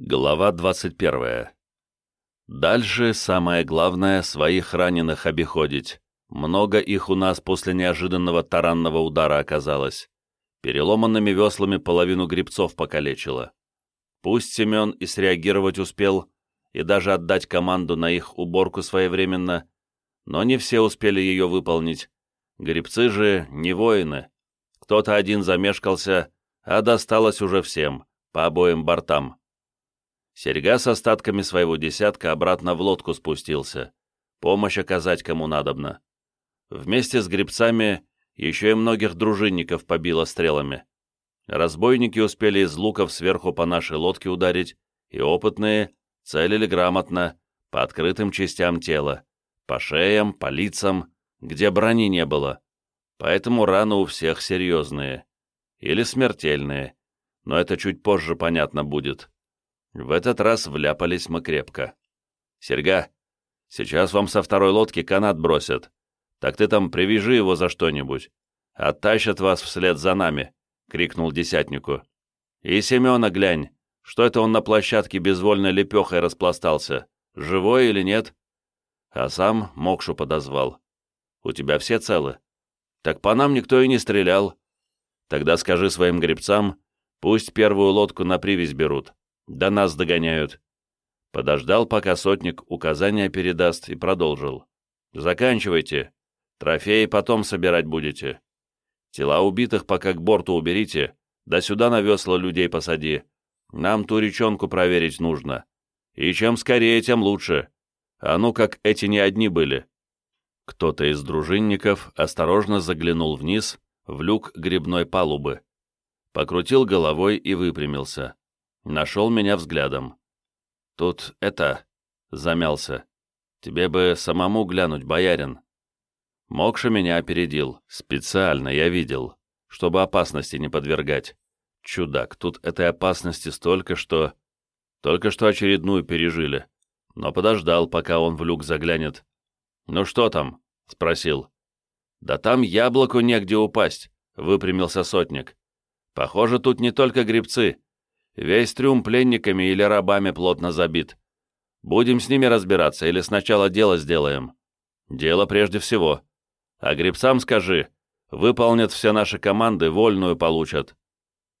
Глава 21. Дальше самое главное — своих раненых обиходить. Много их у нас после неожиданного таранного удара оказалось. Переломанными веслами половину грибцов покалечило. Пусть Семен и среагировать успел, и даже отдать команду на их уборку своевременно, но не все успели ее выполнить. Грибцы же не воины. Кто-то один замешкался, а досталось уже всем, по обоим бортам. Серьга с остатками своего десятка обратно в лодку спустился. Помощь оказать кому надобно. Вместе с гребцами еще и многих дружинников побило стрелами. Разбойники успели из луков сверху по нашей лодке ударить, и опытные целили грамотно, по открытым частям тела, по шеям, по лицам, где брони не было. Поэтому раны у всех серьезные. Или смертельные. Но это чуть позже понятно будет. В этот раз вляпались мы крепко. «Серьга, сейчас вам со второй лодки канат бросят. Так ты там привяжи его за что-нибудь. Оттащат вас вслед за нами», — крикнул десятнику. «И Семена глянь, что это он на площадке безвольной лепехой распластался, живой или нет?» А сам Мокшу подозвал. «У тебя все целы?» «Так по нам никто и не стрелял». «Тогда скажи своим гребцам, пусть первую лодку на привязь берут, да нас догоняют. Подождал, пока сотник указания передаст, и продолжил. Заканчивайте. Трофеи потом собирать будете. Тела убитых пока к борту уберите, да сюда на весла людей посади. Нам ту речонку проверить нужно. И чем скорее, тем лучше. А ну как эти не одни были. Кто-то из дружинников осторожно заглянул вниз, в люк грибной палубы. Покрутил головой и выпрямился. Нашел меня взглядом. «Тут это...» — замялся. «Тебе бы самому глянуть, боярин». Мокша меня опередил. Специально, я видел. Чтобы опасности не подвергать. Чудак, тут этой опасности столько, что... Только что очередную пережили. Но подождал, пока он в люк заглянет. «Ну что там?» — спросил. «Да там яблоку негде упасть», — выпрямился сотник. «Похоже, тут не только грибцы, Весь трюм пленниками или рабами плотно забит. Будем с ними разбираться или сначала дело сделаем? Дело прежде всего. А гребцам скажи, выполнят все наши команды, вольную получат.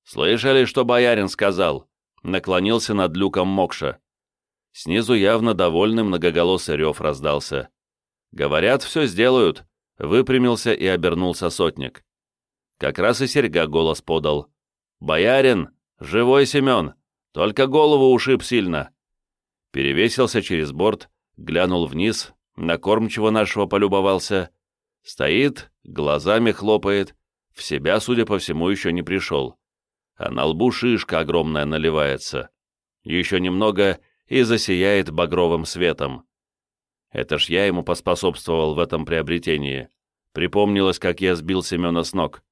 Слышали, что боярин сказал? Наклонился над люком Мокша. Снизу явно довольный многоголосый рев раздался. Говорят, все сделают. Выпрямился и обернулся сотник. Как раз и серьга голос подал. «Боярин, «Живой Семен! Только голову ушиб сильно!» Перевесился через борт, глянул вниз, на кормчего нашего полюбовался. Стоит, глазами хлопает, в себя, судя по всему, еще не пришел. А на лбу шишка огромная наливается. Еще немного и засияет багровым светом. Это ж я ему поспособствовал в этом приобретении. Припомнилось, как я сбил Семена с ног.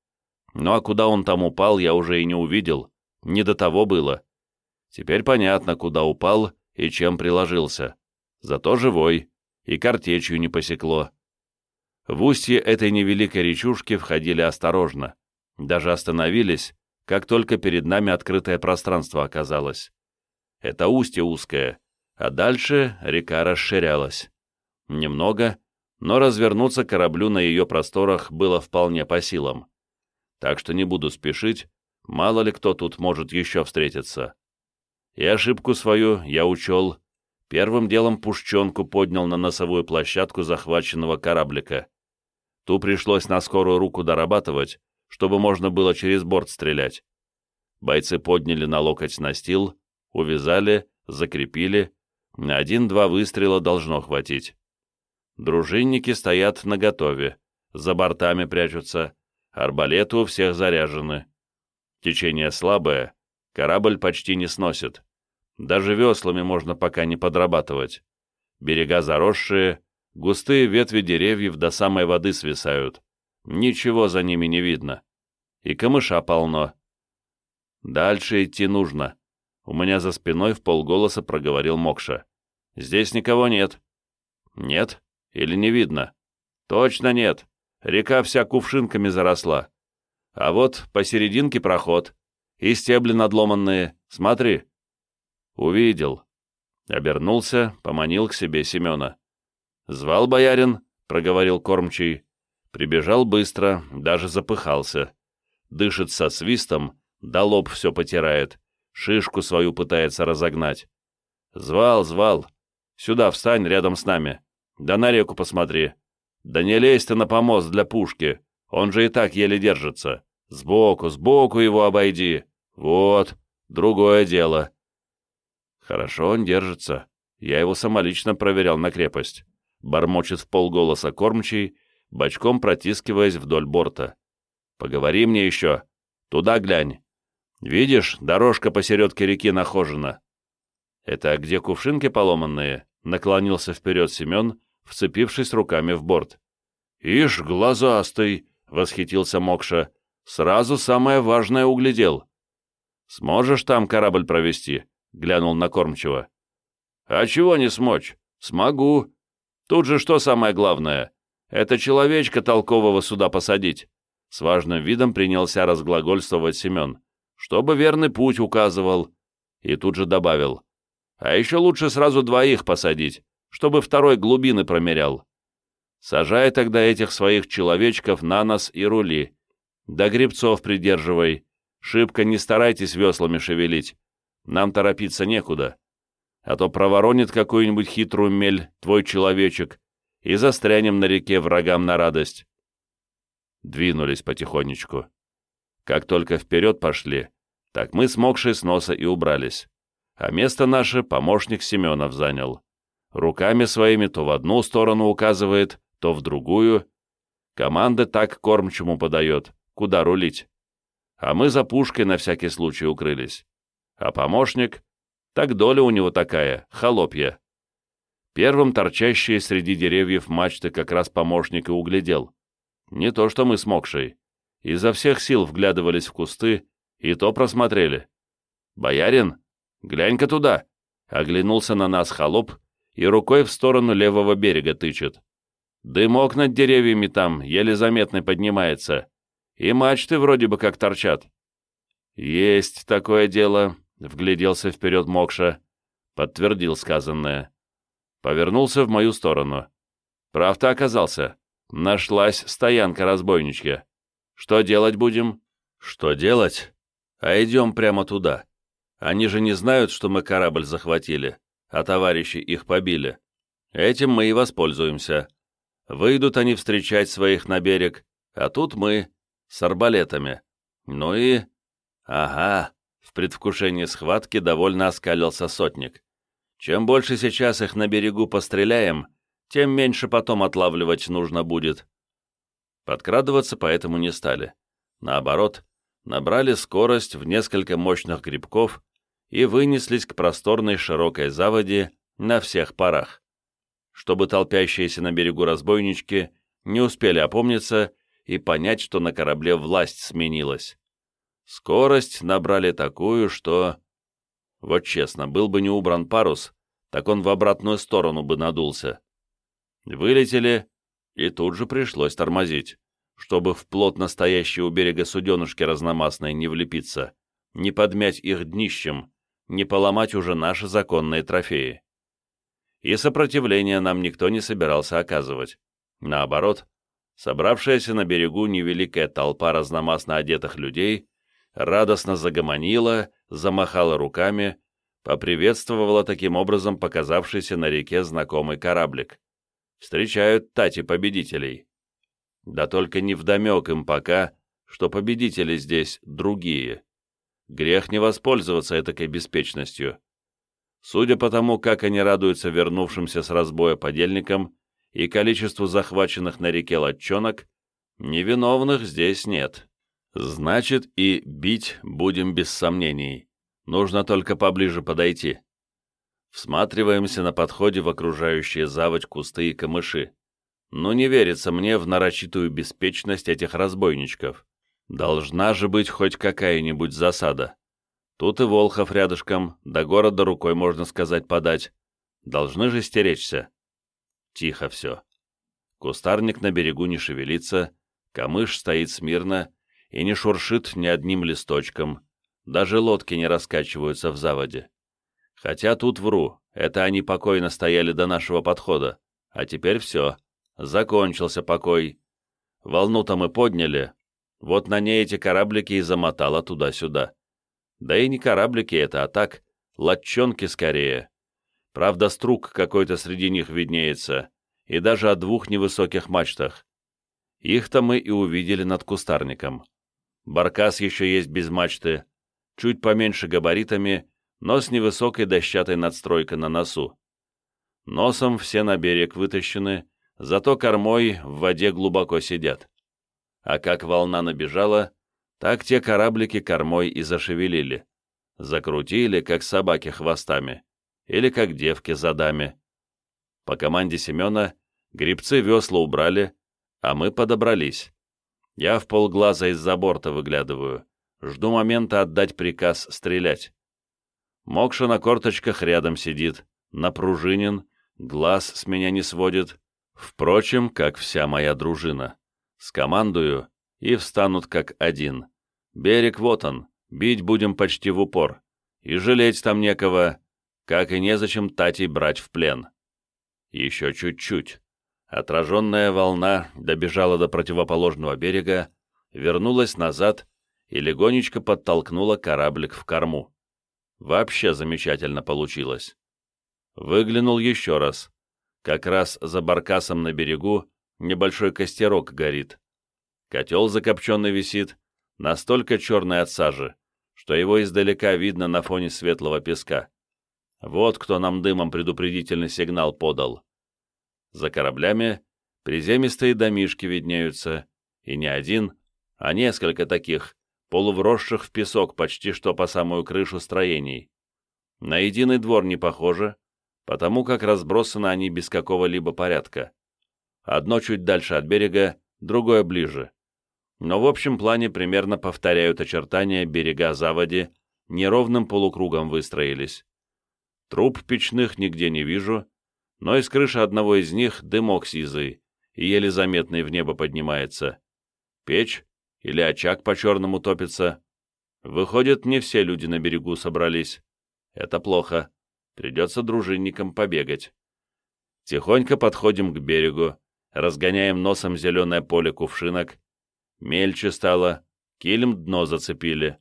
Ну а куда он там упал, я уже и не увидел. Не до того было. Теперь понятно, куда упал и чем приложился. Зато живой, и картечью не посекло. В устье этой невеликой речушки входили осторожно. Даже остановились, как только перед нами открытое пространство оказалось. Это устье узкое, а дальше река расширялась. Немного, но развернуться кораблю на ее просторах было вполне по силам. Так что не буду спешить, Мало ли кто тут может еще встретиться. И ошибку свою я учел. Первым делом пушченку поднял на носовую площадку захваченного кораблика. Ту пришлось на скорую руку дорабатывать, чтобы можно было через борт стрелять. Бойцы подняли на локоть настил, увязали, закрепили. На один-два выстрела должно хватить. Дружинники стоят наготове, за бортами прячутся, арбалеты у всех заряжены. Течение слабое, корабль почти не сносит. Даже веслами можно пока не подрабатывать. Берега заросшие, густые ветви деревьев до самой воды свисают. Ничего за ними не видно. И камыша полно. Дальше идти нужно. У меня за спиной в полголоса проговорил Мокша. Здесь никого нет. Нет? Или не видно? Точно нет. Река вся кувшинками заросла. А вот посерединке проход. И стебли надломанные. Смотри. Увидел. Обернулся, поманил к себе Семена. «Звал боярин?» — проговорил кормчий. Прибежал быстро, даже запыхался. Дышит со свистом, да лоб все потирает. Шишку свою пытается разогнать. «Звал, звал. Сюда встань рядом с нами. Да на реку посмотри. Да не лезь ты на помост для пушки. Он же и так еле держится. Сбоку, сбоку его обойди. Вот, другое дело». Хорошо он держится. Я его самолично проверял на крепость. Бормочет в полголоса кормчий, бочком протискиваясь вдоль борта. Поговори мне еще. Туда глянь. Видишь, дорожка посередке реки нахожена. Это где кувшинки поломанные? Наклонился вперед Семен, вцепившись руками в борт. Ишь, глазастый! Восхитился Мокша. Сразу самое важное углядел. Сможешь там корабль провести? Глянул на кормчего. А чего не смочь? Смогу. Тут же что самое главное? Это человечка толкового сюда посадить. С важным видом принялся разглагольствовать Семен, чтобы верный путь указывал. И тут же добавил. А еще лучше сразу двоих посадить, чтобы второй глубины промерял. Сажай тогда этих своих человечков на нос и рули. Да грибцов придерживай. Шибко не старайтесь веслами шевелить. Нам торопиться некуда. А то проворонит какую-нибудь хитрую мель твой человечек, и застрянем на реке врагам на радость. Двинулись потихонечку. Как только вперед пошли, так мы, смокшие с носа, и убрались. А место наше помощник Семенов занял. Руками своими то в одну сторону указывает, то в другую. Команды так кормчему подает, куда рулить. А мы за пушкой на всякий случай укрылись. А помощник? Так доля у него такая, холопья. Первым торчащие среди деревьев мачты как раз помощник и углядел. Не то что мы с Мокшей. Изо всех сил вглядывались в кусты, и то просмотрели. «Боярин, глянь-ка туда!» Оглянулся на нас холоп и рукой в сторону левого берега тычет. Дымок над деревьями там еле заметно поднимается, и мачты вроде бы как торчат. «Есть такое дело», — вгляделся вперед Мокша, подтвердил сказанное. Повернулся в мою сторону. Прав-то оказался. Нашлась стоянка разбойничья. Что делать будем? Что делать? А идем прямо туда. Они же не знают, что мы корабль захватили, а товарищи их побили. Этим мы и воспользуемся. Выйдут они встречать своих на берег, а тут мы с арбалетами. Ну и... Ага, в предвкушении схватки довольно оскалился сотник. Чем больше сейчас их на берегу постреляем, тем меньше потом отлавливать нужно будет. Подкрадываться поэтому не стали. Наоборот, набрали скорость в несколько мощных грибков и вынеслись к просторной широкой заводе на всех парах. Чтобы толпящиеся на берегу разбойнички не успели опомниться и понять, что на корабле власть сменилась. Скорость набрали такую, что... Вот честно, был бы не убран парус, так он в обратную сторону бы надулся. Вылетели, и тут же пришлось тормозить, чтобы в плотно стоящие у берега суденышки разномастные не влепиться, не подмять их днищем, не поломать уже наши законные трофеи. И сопротивления нам никто не собирался оказывать. Наоборот, собравшаяся на берегу невеликая толпа разномастно одетых людей радостно загомонила, замахала руками, поприветствовала таким образом показавшийся на реке знакомый кораблик. Встречают тати победителей. Да только не вдомек им пока, что победители здесь другие. Грех не воспользоваться этакой беспечностью. Судя по тому, как они радуются вернувшимся с разбоя подельникам и количеству захваченных на реке лодчонок, невиновных здесь нет. Значит, и бить будем без сомнений. Нужно только поближе подойти. Всматриваемся на подходе в окружающие заводь кусты и камыши. Но не верится мне в нарочитую беспечность этих разбойничков. Должна же быть хоть какая-нибудь засада. Тут и Волхов рядышком, до города рукой, можно сказать, подать. Должны же стеречься. Тихо все. Кустарник на берегу не шевелится, камыш стоит смирно, и не шуршит ни одним листочком, даже лодки не раскачиваются в заводе. Хотя тут вру, это они покойно стояли до нашего подхода. А теперь все, закончился покой. Волну-то мы подняли, вот на ней эти кораблики и замотало туда-сюда. Да и не кораблики это, а так, лодчонки скорее. Правда, струк какой-то среди них виднеется, и даже о двух невысоких мачтах. Их-то мы и увидели над кустарником. Баркас еще есть без мачты, чуть поменьше габаритами, но с невысокой дощатой надстройкой на носу. Носом все на берег вытащены, зато кормой в воде глубоко сидят. А как волна набежала, так те кораблики кормой и зашевелили. Закрутили, как собаки хвостами, или как девки задами. По команде Семена грибцы весла убрали, а мы подобрались. Я в полглаза из-за борта выглядываю, жду момента отдать приказ стрелять. Мокша на корточках рядом сидит, напружинен, глаз с меня не сводит, впрочем, как вся моя дружина. Скомандую, и встанут как один. Берег вот он, бить будем почти в упор. И жалеть там некого, как и незачем Татей брать в плен. Еще чуть-чуть. Отраженная волна добежала до противоположного берега, вернулась назад и легонечко подтолкнула кораблик в корму. Вообще замечательно получилось. Выглянул еще раз. Как раз за баркасом на берегу небольшой костерок горит. Котел закопченный висит, настолько черный от сажи, что его издалека видно на фоне светлого песка. Вот кто нам дымом предупредительный сигнал подал. За кораблями приземистые домишки виднеются, и не один, а несколько таких, полувросших в песок почти что по самую крышу строений. На единый двор не похоже, потому как разбросаны они без какого-либо порядка. Одно чуть дальше от берега, другое ближе. Но в общем плане примерно повторяют очертания берега заводи, неровным полукругом выстроились. Труб печных нигде не вижу, но из крыши одного из них дымок сизый и еле заметный в небо поднимается. Печь или очаг по-черному топится. Выходит, не все люди на берегу собрались. Это плохо. Придется дружинникам побегать. Тихонько подходим к берегу, разгоняем носом зеленое поле кувшинок. Мельче стало, килем дно зацепили.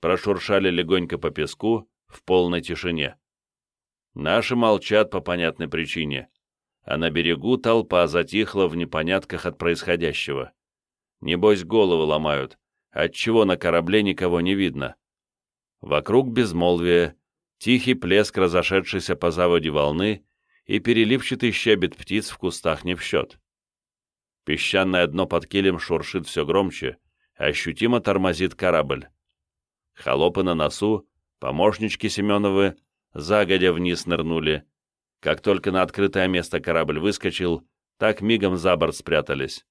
Прошуршали легонько по песку в полной тишине. Наши молчат по понятной причине, а на берегу толпа затихла в непонятках от происходящего. Небось, головы ломают, отчего на корабле никого не видно. Вокруг безмолвие, тихий плеск разошедшейся по заводе волны и переливчатый щебет птиц в кустах не в счет. Песчаное дно под килем шуршит все громче, ощутимо тормозит корабль. Холопы на носу, помощнички Семеновы загодя вниз нырнули. Как только на открытое место корабль выскочил, так мигом за борт спрятались.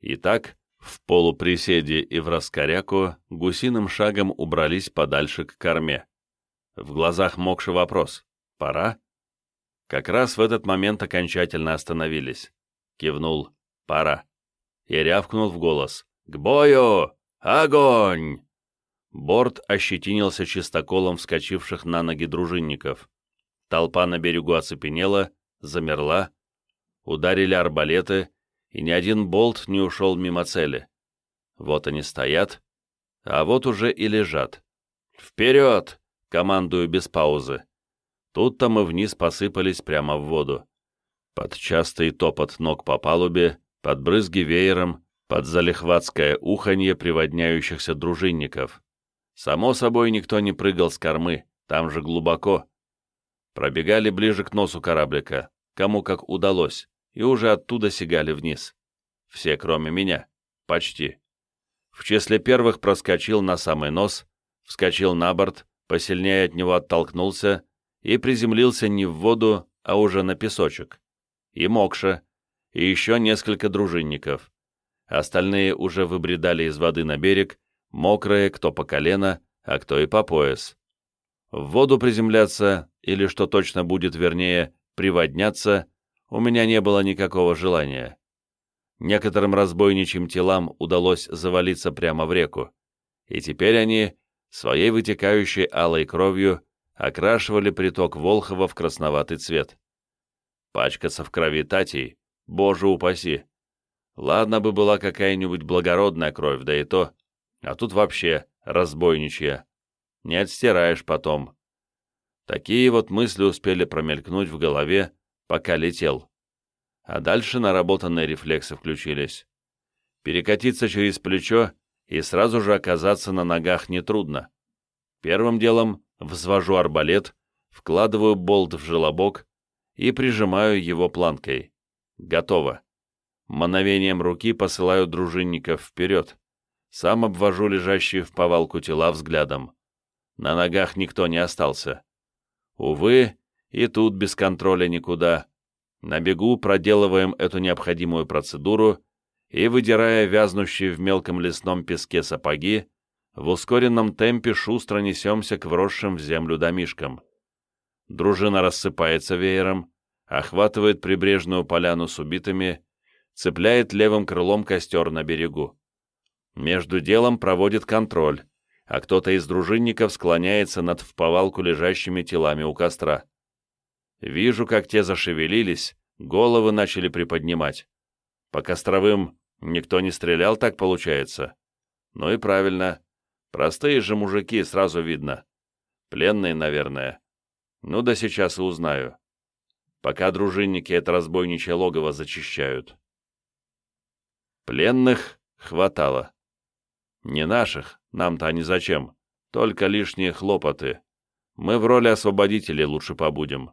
И так, в полуприседе и в раскоряку, гусиным шагом убрались подальше к корме. В глазах мокший вопрос «Пора?». Как раз в этот момент окончательно остановились. Кивнул «Пора». И рявкнул в голос «К бою! Огонь!» Борт ощетинился чистоколом вскочивших на ноги дружинников. Толпа на берегу оцепенела, замерла. Ударили арбалеты, и ни один болт не ушел мимо цели. Вот они стоят, а вот уже и лежат. «Вперед!» — командую без паузы. Тут-то мы вниз посыпались прямо в воду. Под частый топот ног по палубе, под брызги веером, под залихватское уханье приводняющихся дружинников. Само собой, никто не прыгал с кормы, там же глубоко. Пробегали ближе к носу кораблика, кому как удалось, и уже оттуда сигали вниз. Все, кроме меня. Почти. В числе первых проскочил на самый нос, вскочил на борт, посильнее от него оттолкнулся и приземлился не в воду, а уже на песочек. И Мокша, и еще несколько дружинников. Остальные уже выбредали из воды на берег мокрые, кто по колено, а кто и по пояс. В воду приземляться, или, что точно будет вернее, приводняться, у меня не было никакого желания. Некоторым разбойничьим телам удалось завалиться прямо в реку, и теперь они, своей вытекающей алой кровью, окрашивали приток Волхова в красноватый цвет. Пачкаться в крови Татей, боже упаси. Ладно бы была какая-нибудь благородная кровь, да и то, а тут вообще разбойничья. Не отстираешь потом. Такие вот мысли успели промелькнуть в голове, пока летел. А дальше наработанные рефлексы включились. Перекатиться через плечо и сразу же оказаться на ногах нетрудно. Первым делом взвожу арбалет, вкладываю болт в желобок и прижимаю его планкой. Готово. Мановением руки посылаю дружинников вперед. Сам обвожу лежащие в повалку тела взглядом. На ногах никто не остался. Увы, и тут без контроля никуда. На бегу проделываем эту необходимую процедуру и, выдирая вязнущие в мелком лесном песке сапоги, в ускоренном темпе шустро несемся к вросшим в землю домишкам. Дружина рассыпается веером, охватывает прибрежную поляну с убитыми, цепляет левым крылом костер на берегу. Между делом проводит контроль, а кто-то из дружинников склоняется над в повалку лежащими телами у костра. Вижу, как те зашевелились, головы начали приподнимать. По костровым никто не стрелял, так получается. Ну и правильно. Простые же мужики, сразу видно. Пленные, наверное. Ну да сейчас и узнаю. Пока дружинники это разбойничье логово зачищают. Пленных хватало. Не наших, нам-то они зачем, только лишние хлопоты. Мы в роли освободителей лучше побудем.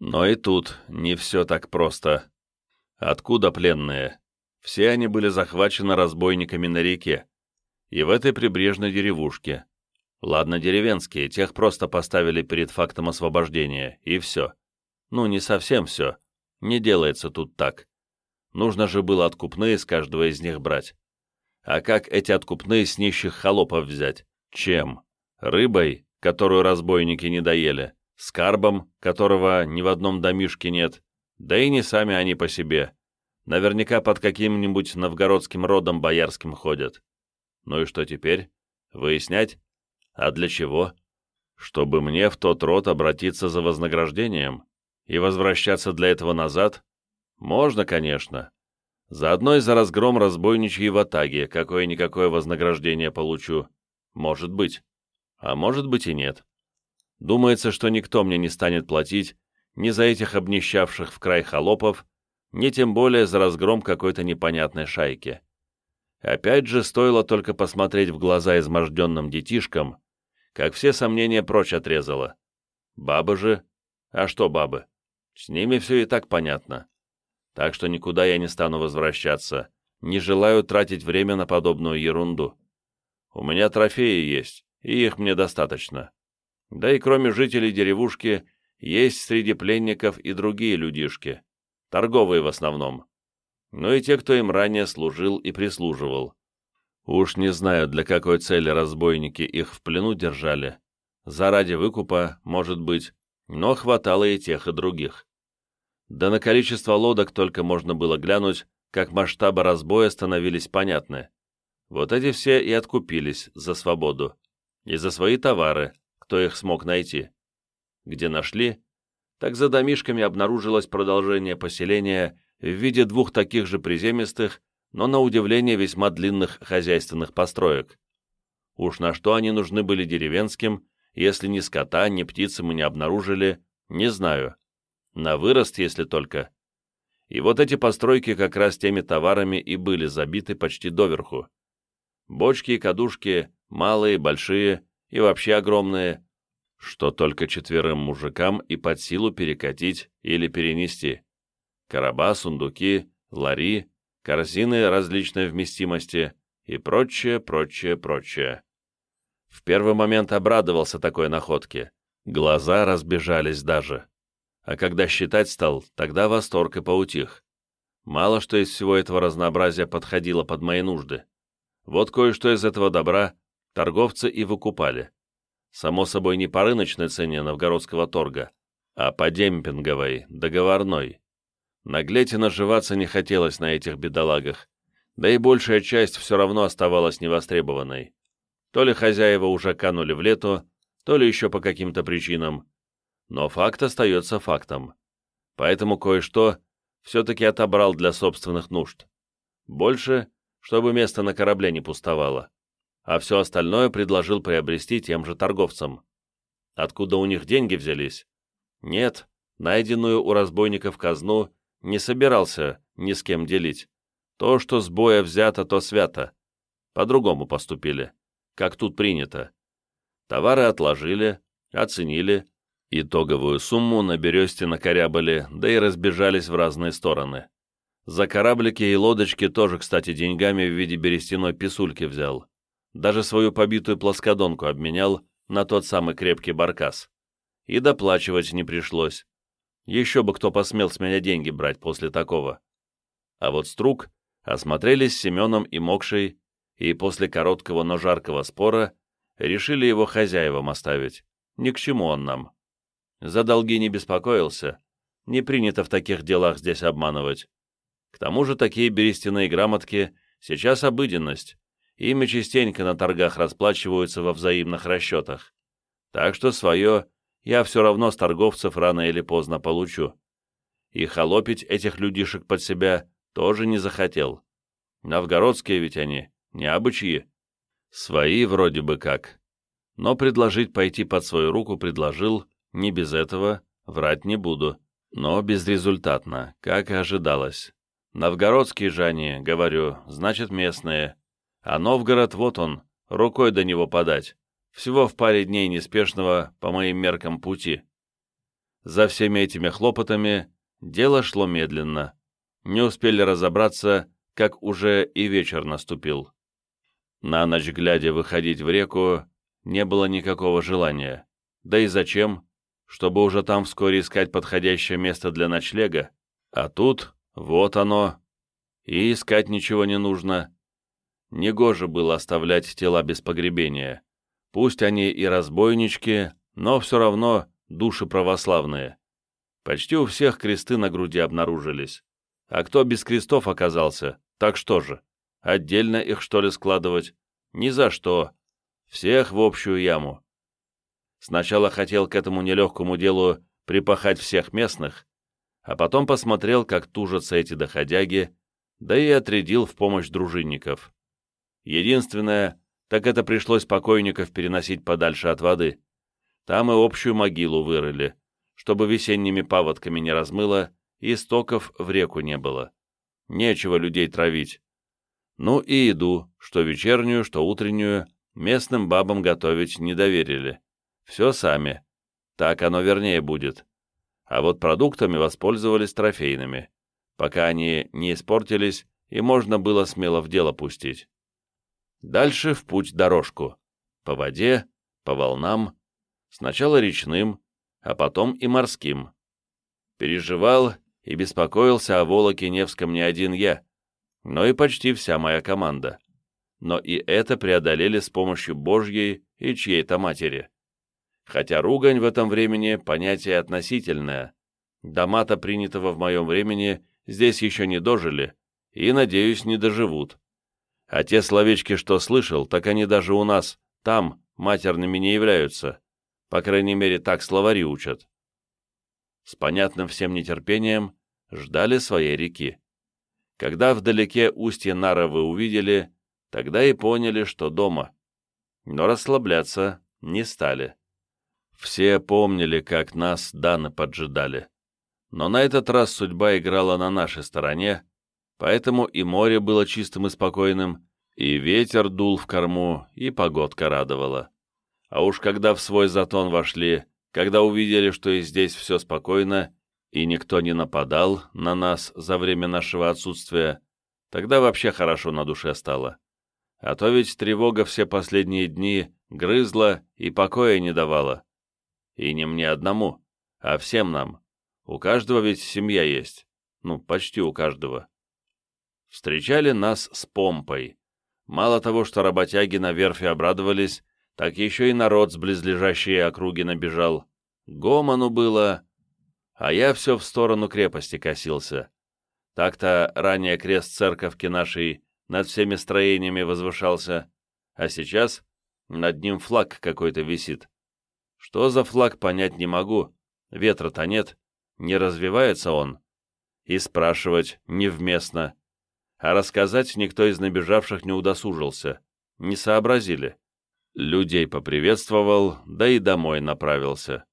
Но и тут не все так просто. Откуда пленные? Все они были захвачены разбойниками на реке. И в этой прибрежной деревушке. Ладно, деревенские, тех просто поставили перед фактом освобождения, и все. Ну, не совсем все. Не делается тут так. Нужно же было откупные с каждого из них брать. А как эти откупные с нищих холопов взять? Чем? Рыбой, которую разбойники не доели? Скарбом, которого ни в одном домишке нет? Да и не сами они по себе. Наверняка под каким-нибудь новгородским родом боярским ходят. Ну и что теперь? Выяснять? А для чего? Чтобы мне в тот род обратиться за вознаграждением? И возвращаться для этого назад? Можно, конечно. Заодно и за разгром разбойничьей ватаги какое-никакое вознаграждение получу. Может быть. А может быть и нет. Думается, что никто мне не станет платить ни за этих обнищавших в край холопов, ни тем более за разгром какой-то непонятной шайки. Опять же, стоило только посмотреть в глаза изможденным детишкам, как все сомнения прочь отрезало. Бабы же? А что бабы? С ними все и так понятно так что никуда я не стану возвращаться, не желаю тратить время на подобную ерунду. У меня трофеи есть, и их мне достаточно. Да и кроме жителей деревушки, есть среди пленников и другие людишки, торговые в основном. Ну и те, кто им ранее служил и прислуживал. Уж не знаю, для какой цели разбойники их в плену держали. Заради выкупа, может быть, но хватало и тех, и других. Да на количество лодок только можно было глянуть, как масштабы разбоя становились понятны. Вот эти все и откупились за свободу. И за свои товары, кто их смог найти. Где нашли? Так за домишками обнаружилось продолжение поселения в виде двух таких же приземистых, но на удивление весьма длинных хозяйственных построек. Уж на что они нужны были деревенским, если ни скота, ни птицы мы не обнаружили, не знаю. На вырост, если только. И вот эти постройки как раз теми товарами и были забиты почти доверху. Бочки и кадушки, малые, большие и вообще огромные, что только четверым мужикам и под силу перекатить или перенести. Короба, сундуки, лари, корзины различной вместимости и прочее, прочее, прочее. В первый момент обрадовался такой находке. Глаза разбежались даже а когда считать стал, тогда восторг и поутих. Мало что из всего этого разнообразия подходило под мои нужды. Вот кое-что из этого добра торговцы и выкупали. Само собой, не по рыночной цене новгородского торга, а по демпинговой, договорной. Наглеть и наживаться не хотелось на этих бедолагах, да и большая часть все равно оставалась невостребованной. То ли хозяева уже канули в лету, то ли еще по каким-то причинам. Но факт остается фактом. Поэтому кое-что все-таки отобрал для собственных нужд. Больше, чтобы место на корабле не пустовало. А все остальное предложил приобрести тем же торговцам. Откуда у них деньги взялись? Нет, найденную у разбойников казну не собирался ни с кем делить. То, что с боя взято, то свято. По-другому поступили, как тут принято. Товары отложили, оценили, итоговую сумму на бересте накорябали, да и разбежались в разные стороны. За кораблики и лодочки тоже, кстати, деньгами в виде берестяной писульки взял. Даже свою побитую плоскодонку обменял на тот самый крепкий баркас. И доплачивать не пришлось. Еще бы кто посмел с меня деньги брать после такого. А вот Струк осмотрелись с Семеном и Мокшей, и после короткого, но жаркого спора решили его хозяевам оставить. Ни к чему он нам. За долги не беспокоился. Не принято в таких делах здесь обманывать. К тому же такие берестяные грамотки сейчас обыденность. Ими частенько на торгах расплачиваются во взаимных расчетах. Так что свое я все равно с торговцев рано или поздно получу. И холопить этих людишек под себя тоже не захотел. Новгородские ведь они, не абычьи. Свои вроде бы как. Но предложить пойти под свою руку предложил, не без этого, врать не буду. Но безрезультатно, как и ожидалось. Новгородские же они, говорю, значит местные. А Новгород вот он, рукой до него подать. Всего в паре дней неспешного, по моим меркам, пути. За всеми этими хлопотами дело шло медленно. Не успели разобраться, как уже и вечер наступил. На ночь глядя выходить в реку не было никакого желания. Да и зачем? Чтобы уже там вскоре искать подходящее место для ночлега. А тут, вот оно. И искать ничего не нужно. Негоже было оставлять тела без погребения. Пусть они и разбойнички, но все равно души православные. Почти у всех кресты на груди обнаружились. А кто без крестов оказался, так что же, отдельно их что ли складывать? Ни за что. Всех в общую яму. Сначала хотел к этому нелегкому делу припахать всех местных, а потом посмотрел, как тужатся эти доходяги, да и отрядил в помощь дружинников. Единственное, так это пришлось покойников переносить подальше от воды. Там и общую могилу вырыли, чтобы весенними паводками не размыло и стоков в реку не было. Нечего людей травить. Ну и еду, что вечернюю, что утреннюю, местным бабам готовить не доверили. Все сами. Так оно вернее будет. А вот продуктами воспользовались трофейными, пока они не испортились и можно было смело в дело пустить. Дальше в путь дорожку. По воде, по волнам, сначала речным, а потом и морским. Переживал и беспокоился о Волоке Невском не один я, но и почти вся моя команда. Но и это преодолели с помощью Божьей и чьей-то матери. Хотя ругань в этом времени понятие относительное. Дома-то принятого в моем времени здесь еще не дожили и, надеюсь, не доживут. А те словечки, что слышал, так они даже у нас, там, матерными не являются. По крайней мере, так словари учат. С понятным всем нетерпением ждали своей реки. Когда вдалеке устье Наровы увидели, тогда и поняли, что дома. Но расслабляться не стали. Все помнили, как нас Даны поджидали. Но на этот раз судьба играла на нашей стороне, Поэтому и море было чистым и спокойным, и ветер дул в корму, и погодка радовала. А уж когда в свой затон вошли, когда увидели, что и здесь все спокойно, и никто не нападал на нас за время нашего отсутствия, тогда вообще хорошо на душе стало. А то ведь тревога все последние дни грызла и покоя не давала. И не мне одному, а всем нам. У каждого ведь семья есть. Ну, почти у каждого встречали нас с помпой. Мало того, что работяги на верфи обрадовались, так еще и народ с близлежащей округи набежал. Гомону было, а я все в сторону крепости косился. Так-то ранее крест церковки нашей над всеми строениями возвышался, а сейчас над ним флаг какой-то висит. Что за флаг, понять не могу. Ветра-то нет, не развивается он. И спрашивать невместно. А рассказать никто из набежавших не удосужился. Не сообразили. Людей поприветствовал, да и домой направился.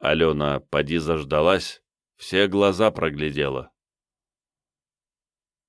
Алена поди заждалась, все глаза проглядела.